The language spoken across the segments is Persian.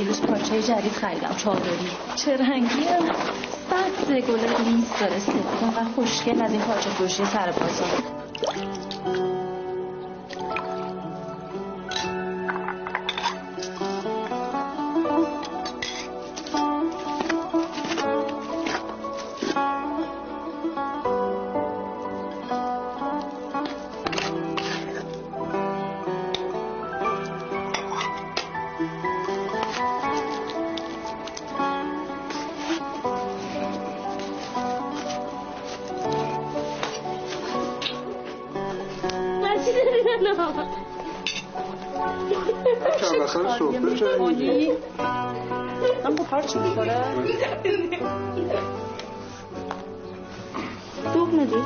دیروز پارچه جدید خریدم چادری. چه رنگیه؟ صد گل لیز داره و خوشگل از این پارچه فروشی سر بازار. اصلا صحبه شدی من با چی می‌خوره دوغ میدی؟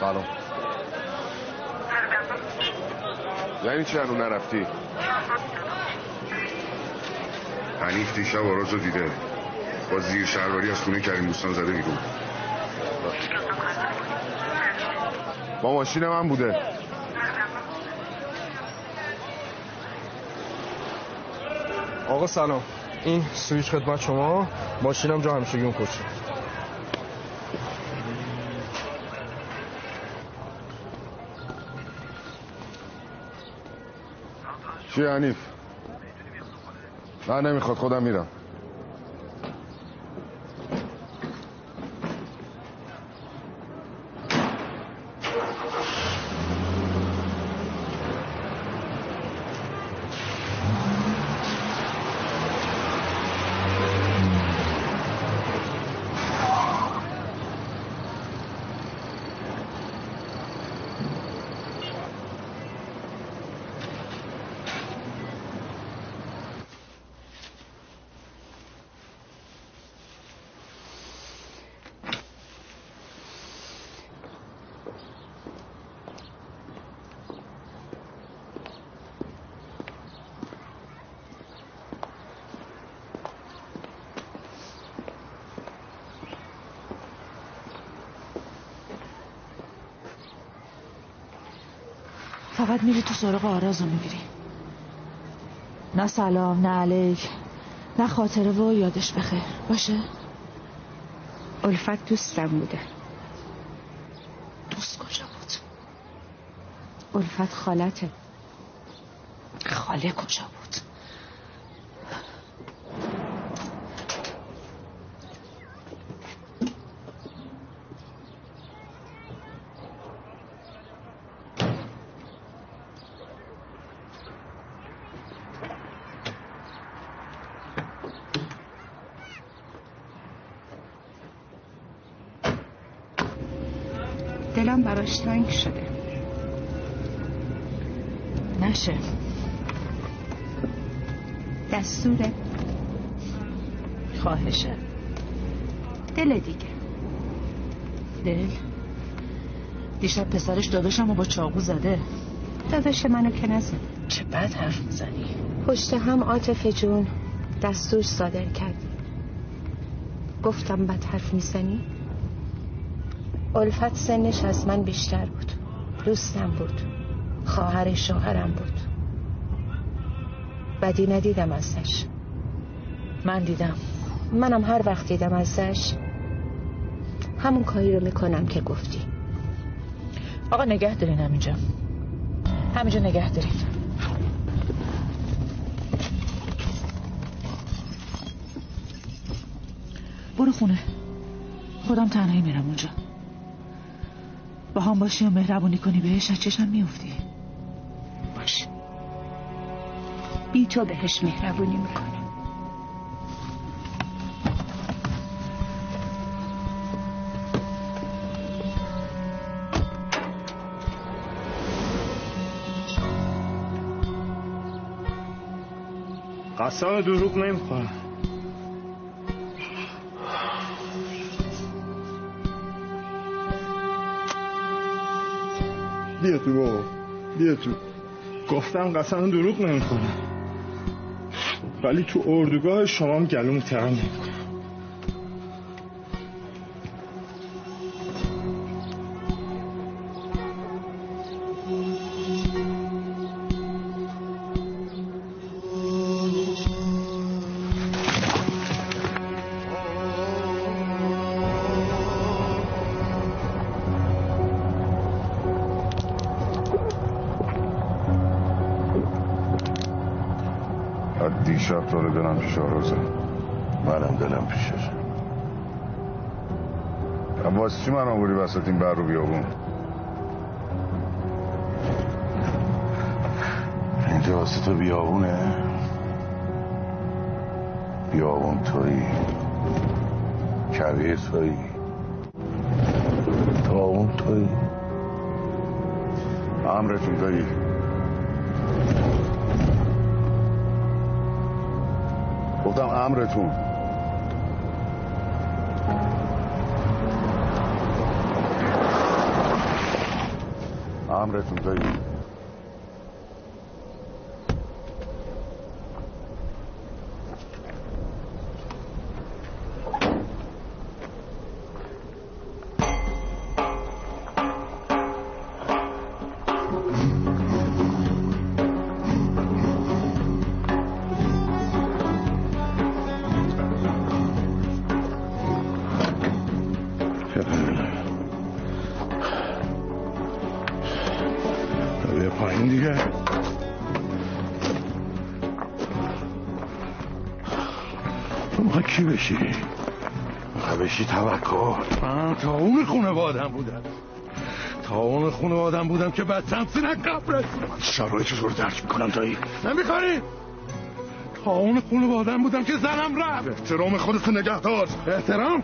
سلام. یعنی چه هنو نرفتی؟ حنیف دیشب آراز رو دیده. با زیر شهرواری از خونه کریم دوستان زده بیرون. با ماشین من بوده. آقا سلام. این سویچ خدمت شما. ماشینم جا همیشگی اون پشت چی حنیف نه نمی‌خواد خودم میرم. فقط میری تو سراغ آراز رو می‌گیری. نه سلام نه علیک نه خاطره و یادش بخیر. باشه؟ الفت دوستم بوده. دوست کجا بود؟ الفت خالته. خاله کجا بود؟ براش تنگ شده. نشه. دستوره خواهشه. دل دیگه. دل؟ دیشب پسرش داداشم با چاقو زده. داداش منو که نزد. چه بد حرف می‌زنی. پشت هم عاطف جون دستور صادر کردی گفتم بد حرف می‌زنی؟ الفت سنش از من بیشتر بود. دوستم بود. خواهر شوهرم بود. بدی ندیدم ازش. من دیدم. منم هر وقت دیدم ازش همون کاری رو می‌کنم که گفتی. آقا نگه دارین همینجا. همینجا نگه دارین. برو خونه. خودم تنهایی میرم اونجا. با هم باشی و مهربونی کنی بهش از چشم میفتی باش. بی تو بهش مهربونی می‌کنه قسم دروغ نمی‌خورم بیا تو بابا. بیا تو. گفتم قسم دروغ نمی‌خورم ولی تو اردوگاه شما هم گلوم ترم نمی‌کنم واسه چی من آوری وسط این بر رو بیابون؟ اینجا واسه تو بیابونه؟ بیابون تویی. کویر تویی. تاون تویی. امرتون دایی گفتم امرتون. امرتون دایی کی بشی؟ می‌خوای بشی توکل. من تا اون خونه بودم. تا اون خونه بودم که بعد سنگ قبرت شرایطش رو درک می‌کنم دایی نمی‌کنی تا اون خونه بودم که زنم رفت. احترام خودت نگه دار. احترام؟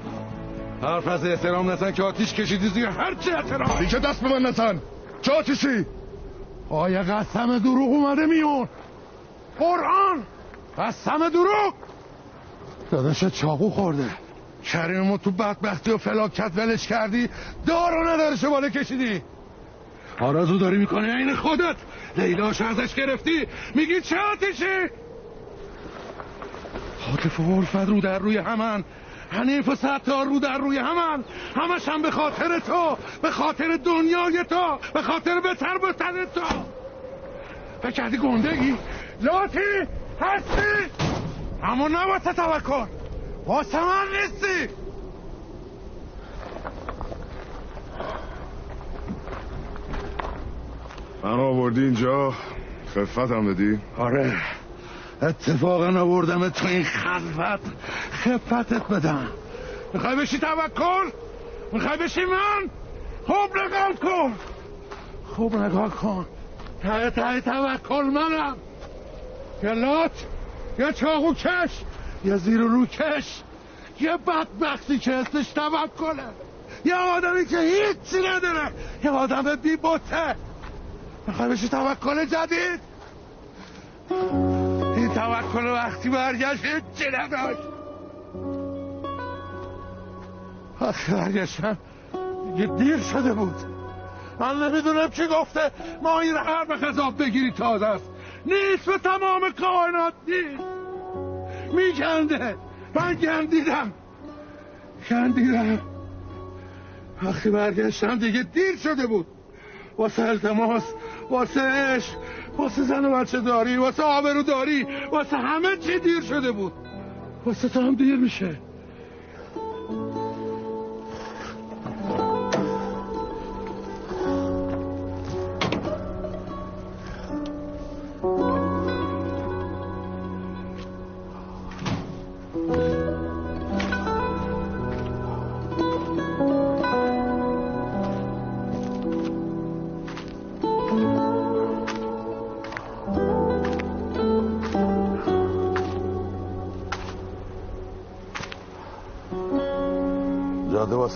حرف از احترام نزن که آتیش کشیدی زیر هر چه احترام. دیگه دست به من نزن؟ چه آتیشی؟ آیا قسم دروغ اومده میون؟ قرآن! قسم دروغ! داداش چاقو خورده. کریمو تو بدبختی و فلاکت ولش کردی دارو نداره شماله کشیدی. آرزو داری می‌کنی این خودت. لیلاش ازش گرفتی. میگی چه آتیشی حاطف و عرفت رو در روی همن حنیف و ستار رو در روی همن همش هم به خاطر تو به خاطر دنیای تو به خاطر بتر بتر تو. و کردی گندگی لاتی هستی؟ اما نه واسه توکل واسه من نیستی. من آوردی اینجا. خفتم بدی. آره. اتفاقا آوردم تو این خلوت خفتت بدم. می‌خوای بشی توکل می‌خوای بشی من؟ خوب نگاه کن. خوب نگاه کن. ته ته توکل منم. یه لات یه چاقو کش یه زیر رو کش یه بدبختی که اسمش توکله یه آدمی که هیچی نداره یه آدم بی بوته. می‌خوای بشی توکل جدید؟ این توکل وقتی برگشت هیچی نداشت. وقتی برگشتم یه دیر شده بود. من نمی‌دونم چی گفته ما این هر به خذاب بگیری تازه است به تمام کائنات نیست. میگنده. من گندیدم. گندیدم. وقتی برگشتم دیگه دیر شده بود. واسه التماس واسه عشق واسه زن و بچه داری واسه آبرو داری واسه همه چی دیر شده بود. واسه تو هم دیر میشه.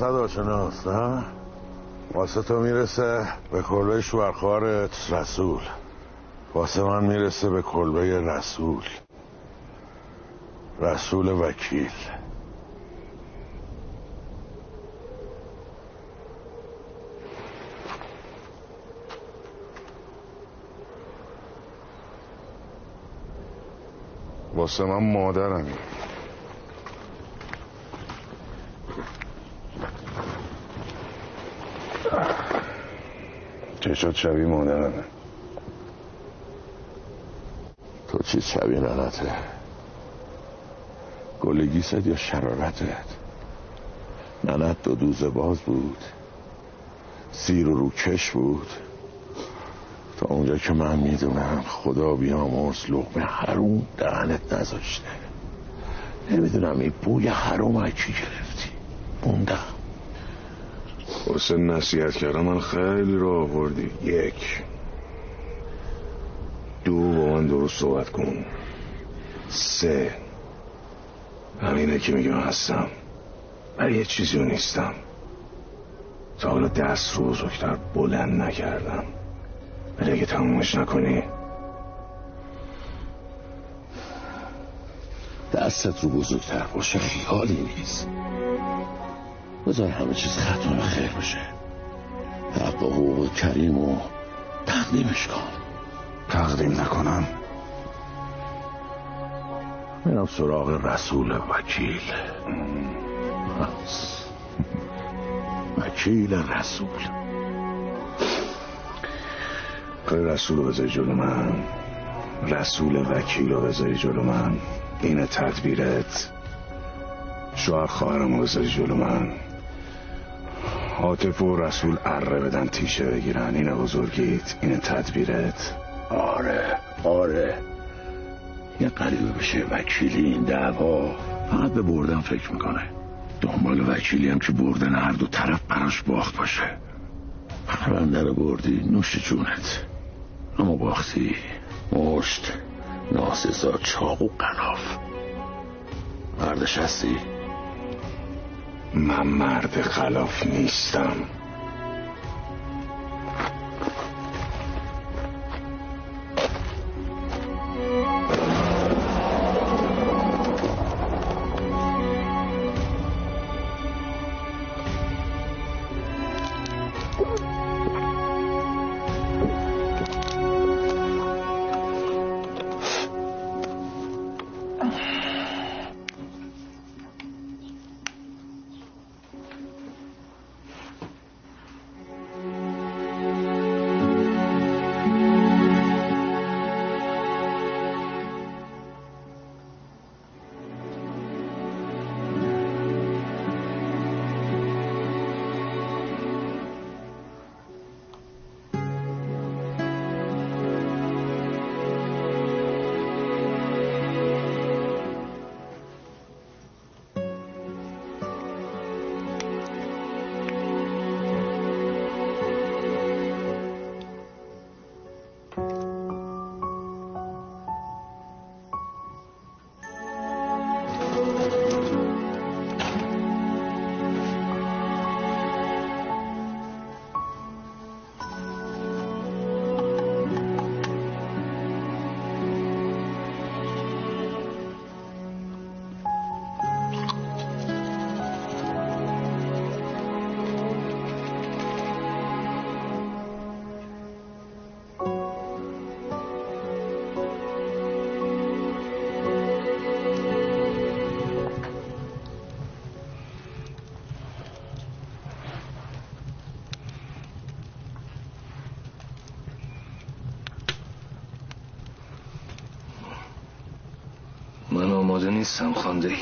واسه آشناست نه؟ واسه تو می‌رسه به کلبه شوهرخوارت رسول. واسه من می‌رسه به کلبه رسول. رسول وکیل. واسه من مادرمی چشات شبیه مادرمه. تو چی شبیه ننته گلگیست یا شرارتت؟ ننت دو دوز باز بود. سیر و روکش بود. تا اونجا که من می‌دونم خدا بیامرز لقمه حروم دهنت نذاشته. نمی‌دونم این بوی حروم از کی گرفتی. موندم. واسه نصیحت کردم من خیلی رو آوردی. یک. دو با من درست صحبت کن. سه. همینه که میگم هستم. ولی یه چیزی رو نیستم. تا حالا دست رو بزرگتر بلند نکردم. ولی اگه تمومش نکنی. دستت رو بزرگتر باشه خیالی نیست. بذار همه چیز ختم خیر بشه حق و حقوق کریم و تقدیمش کن. تقدیم نکنم. میرم سراغ رسول وکیل. وکیل رسول. خیلی رسول رو بذاری جلو من. رسول وکیل رو بذاری جلو من. اینه تدبیرت. شوهر خواهرم رو بذاری جلو من. عاطف و رسول اره بدن تیشه بگیرن. اینه بزرگیت اینه تدبیرت. آره آره. یه قریبه بشه وکیلی این دعوا. فقط به بردن فکر می‌کنه. دنبال وکیلی هم که بردن هر دو طرف براش باخت باشه. پرونده رو بردی نوش جونت. اما باختی مشت ناسزا چاق و قناف. مردش هستی؟ من مرد خلاف نیستم. آماده نیستم خانده ای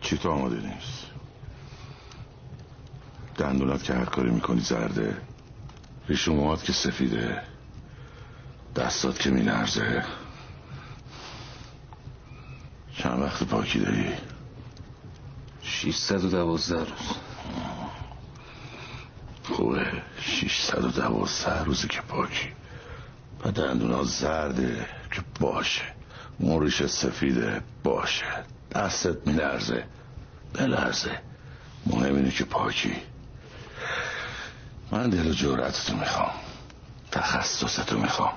چی تو آماده نیست؟ دندونات که هر کاری می‌کنی زرده ریش و موهات که سفیده دستات که میلرزه. چند وقت پاکی داری؟ 612 روز. خوبه 612 روزی که پاکی. و دندونا زرده که باشه. موریش سفیده باشه. دستت میلرزه. بلرزه. مهم اینه که پاکی. من دل و جورتتو می‌خوام. تخصصتو می‌خوام.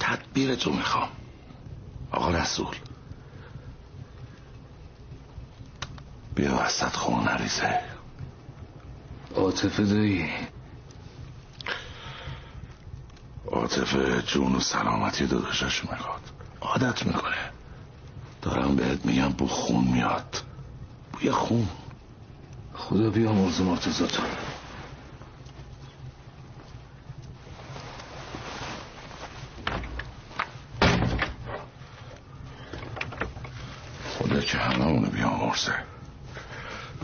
تدبیرتو می‌خوام. آقا رسول. بیا وسط خون نریزه عاطفه دایی. عاطفه جون و سلامتی داداشش می‌خواد. عادت می‌کنه. دارم بهت میگم بو خون میاد. بوی خون. خدا بیا مرز مرتزاتو خدا که همه اونو بیامرزه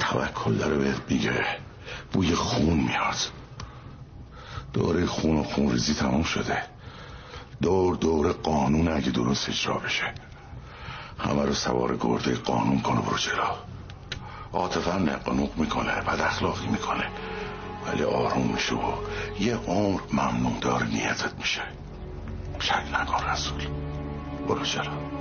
توکل داره بهت میگه بوی خون میاد دوره خون و خون ریزی تمام شده. دور دور قانون اگه درست اجرا بشه. همه رو سوار گرده قانون کنه برو جلو. عاطفه هم نقنوق می‌کنه بد اخلاقی می‌کنه. ولی آروم میشه و یه عمر ممنون دار نیتت میشه. شک نکن رسول. برو جلو.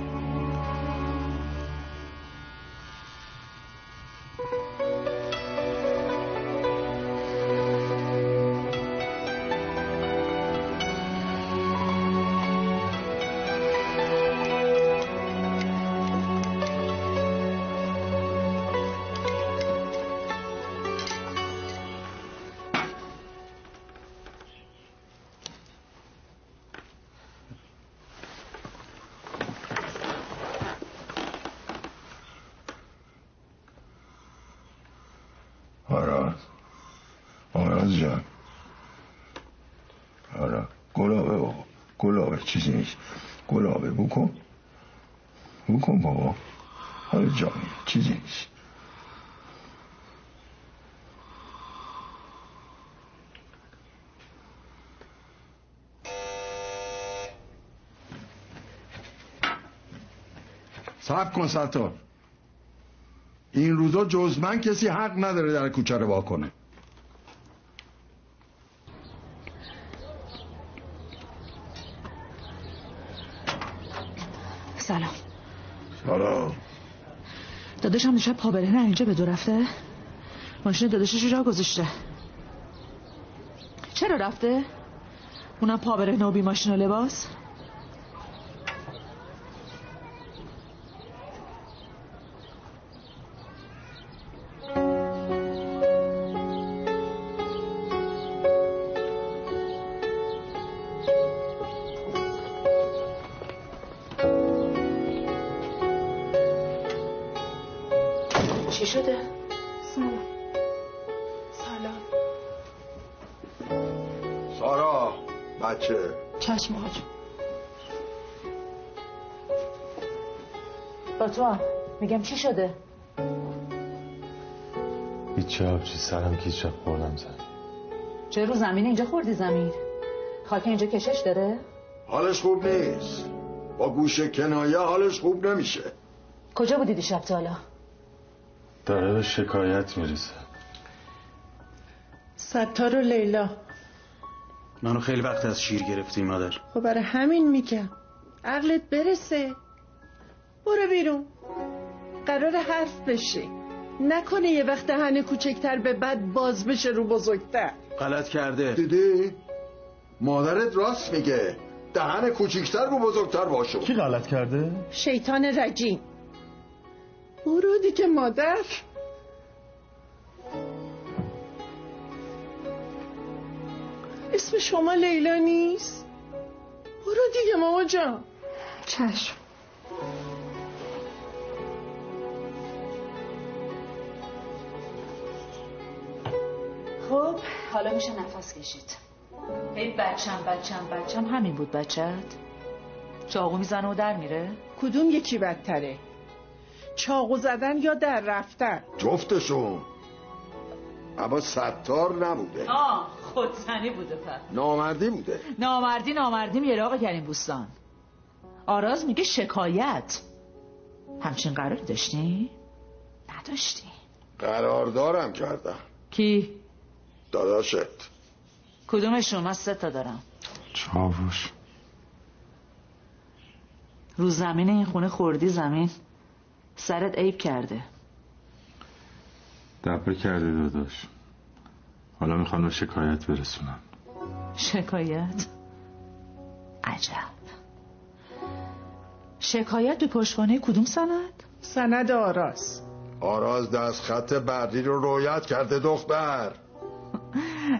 آراز جان. آره. گلابه بابا. گلابه. چیزی نیست. گلابه. بکن. بکن بابا. حالا جانی. چیزی نیست. صبر کن ستار این روزا جز من کسی حق نداره در کوچه رو وا کنه سلام حالا داداشم دیشب پا برهنه اینجا به دو رفته. ماشین داداشش جا گذاشته. چرا رفته؟ اونم پا برهنه و بی ماشین و لباس؟ شده؟ سلام سلام سارا بچه چشم آقا با تو هم. میگم چی شده؟ هیچ آبجی سرم کیچه خوردم زد چه رو زمین اینجا خوردی زمین؟ خاک اینجا کشش داره؟ حالش خوب نیست با گوش کنایه حالش خوب نمیشه کجا بودی دیشب تا حالا؟ داره به شکایت می‌رسه. ستار و لیلا. منو خیلی وقت از شیر گرفتی مادر. خب برای همین میگم. عقلت برسه. برو بیرون. قرار حرف بشه. نکنه یه وقت دهن کوچکتر به بعد باز بشه رو بزرگتر. غلط کرده. دیدی؟ مادرت راست میگه. دهن کوچیکتر رو بزرگتر باشه کی غلط کرده؟ شیطان رجیم. برو دیگه مادر. اسم شما لیلا نیست؟ برو دیگه ماما جان. چشم. خب حالا میشه نفس کشید. هی بچم بچم بچم همین بود بچت. چاقو می‌زنه و در میره؟ کدوم یکی بدتره؟ چاقو زدن یا در رفتن؟ جفتشون. اما ستار نبوده. آه خودزنی بوده پر نامردی بوده. نامردی نامردی میره آقا کریم بوستان. آراز میگه شکایت. همچین قراری داشتی؟ نداشتی. قراردارم کردم. کی؟ داداشت. کدومشون؟ من سه تا دارم. چاوش. رو زمین این خونه خوردی زمین. سرت عیب کرده. دبه کرده داداش. حالا می‌خوام به شکایت برسونم شکایت؟ عجب. شکایت به پشتوانه کدوم سند؟ سند آراز آراز دست خط بردی رو رویت کرده دختر.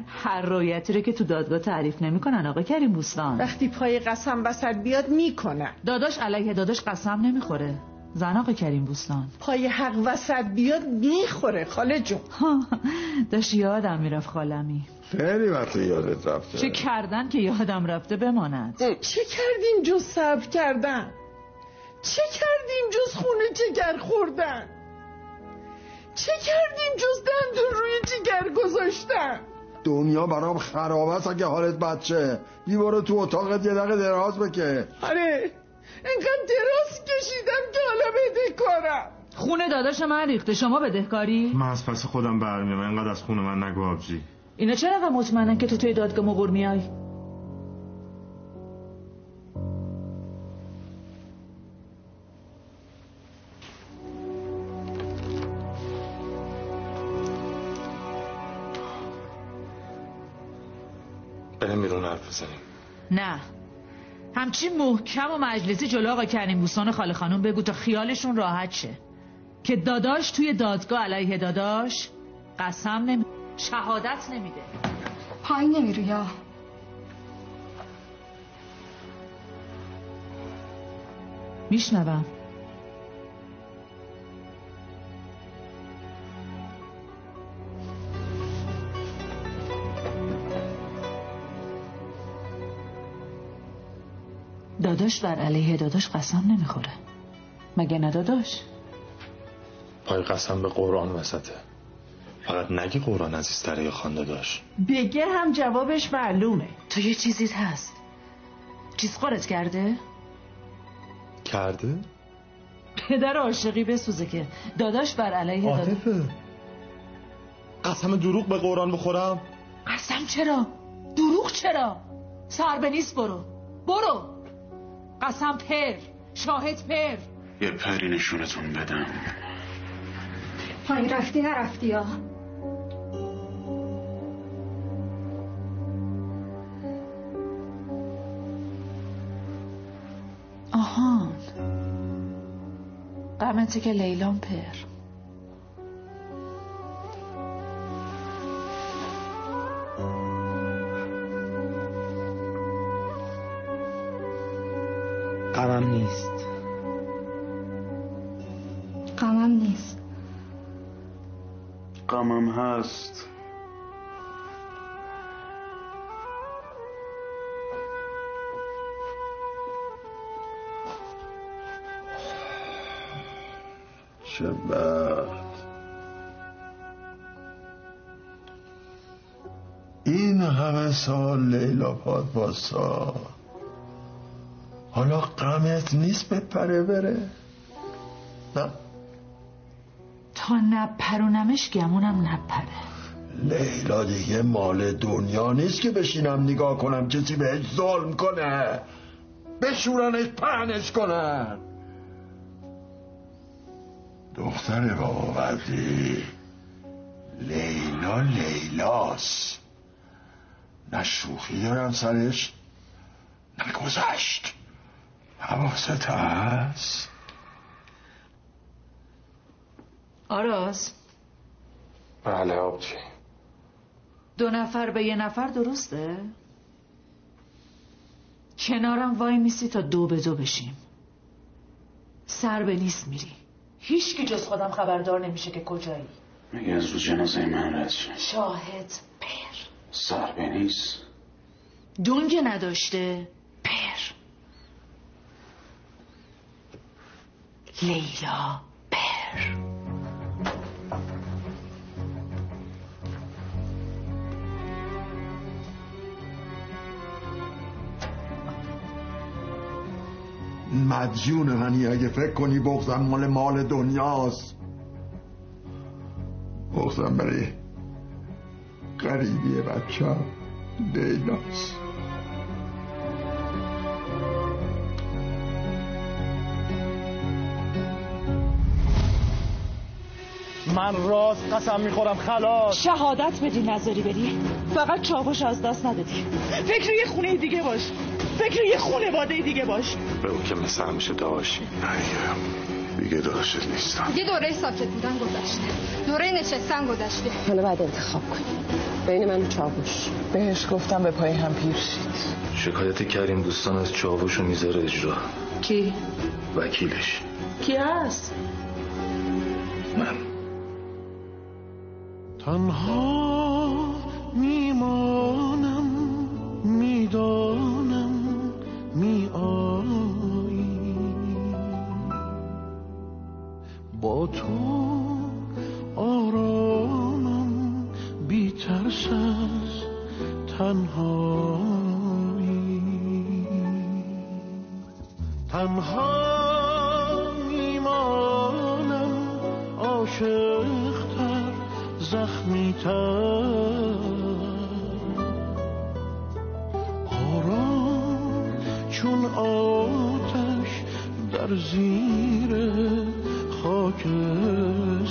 هر رویتی رو که تو دادگاه تعریف نمی‌کنن آقا کریم بوستان وقتی پای قسم وسط بیاد می‌کنن. داداش علیه داداش قسم نمی‌خوره. زن آقا کریم بوستان. پای حق وسط بیاد می‌خوره خاله جون. داشت یادم می‌رفت خالمی. خیلی وقت یادت رفته. چه کردن که یادم رفته بماند. چه کردیم جز صبر کردن؟ چه کردیم جز خونه جگر خوردن؟ چه کردیم جز دندون روی جگر گذاشتن؟ دنیا برام خراب است اگه حالت بچه بی برو تو اتاقت یه دقیقه دراز بکه آره. انقدر دراز کشیدم که حالا بدهکارم خونه داداش من ریخته شما بدهکاری من از پس خودم برمیام انقدر از خونه من نگو آبجی. اینا چرا مطمئنن که تو توی دادگاه مقر میای؟ بریم بیرون حرف بزنیم. نه. همچین محکم و مجلسی جلو آقا کریم بوستان خاله خانم بگو تا خیالشون راحت شه. که داداش توی دادگاه علیه داداش قسم نمی شهادت نمیده. پایین نمیرو یا. میشنوم. داداش بر علیه داداش قسم نمی‌خوره. مگه نه داداش؟ پای قسم به قرآن وسطه؟ فقط نگی قرآن عزیزتره یا خانده داشت. بگه هم جوابش معلومه. تو یه چیزیت هست. چیز خورت کرده؟ کرده؟ پدر عاشقی بسوزه که داداش بر علیه داداش عاطفه. قسم دروغ به قرآن بخورم؟ قسم چرا؟ دروغ چرا؟ سر به نیست برو. برو. قسم پر شاهد پر. یه پری نشونتون بدم. پایین رفتی نرفتی یا آهان. قمته که لیلان پر. چه بخت این همه سال لیلا پاد باسا حالا غمت نیست بپره بره؟ نه. تا نپرونمش گمونم نپره. لیلا دیگه مال دنیا نیست که بشینم نگاه کنم کسی بهش ظلم کنه بشورنش پهنش کنن دختر بابا وردی لیلا لیلاست نه شوخی دارم سرش نه گذشت. حواست هست. آراز. بله آبجی. دو نفر به یه نفر درسته؟ کنارم وای میسی تا دو به دو بشیم. سر به نیست میری. هیچ کی جز خودم خبردار نمیشه که کجایی. مگه از رو جنازه من رد شد شاهد پر. سر به نیست دنگ نداشته پر. لیلا پر. مدیون منی اگه فکر کنی بغزم مال مال دنیاست. بغزم برای قریبی بچه لیلاست من راست قسم می‌خورم خلاص. شهادت بدی نظری بدی. فقط چاوش از دست ندادی. فکر یه خونه دیگه باش. فکر یه خونه دیگه باش. به اون که مثل همیشه داشتی دیگه داشت نیستم. یه دوره ساکت بودن گذشته. دوره نشستن گذشته. حالا بعد انتخاب کنی بین من و چاوش. بهش گفتم به پای هم پیر شید. شکایت کریم دوستان از چاوش و می‌ذاره اجرا. کی؟ وکیلش. کی هست؟ من. تنها تنهایی. تنها میمانم زخمی تر آرام چون آتش در زیر خاکستر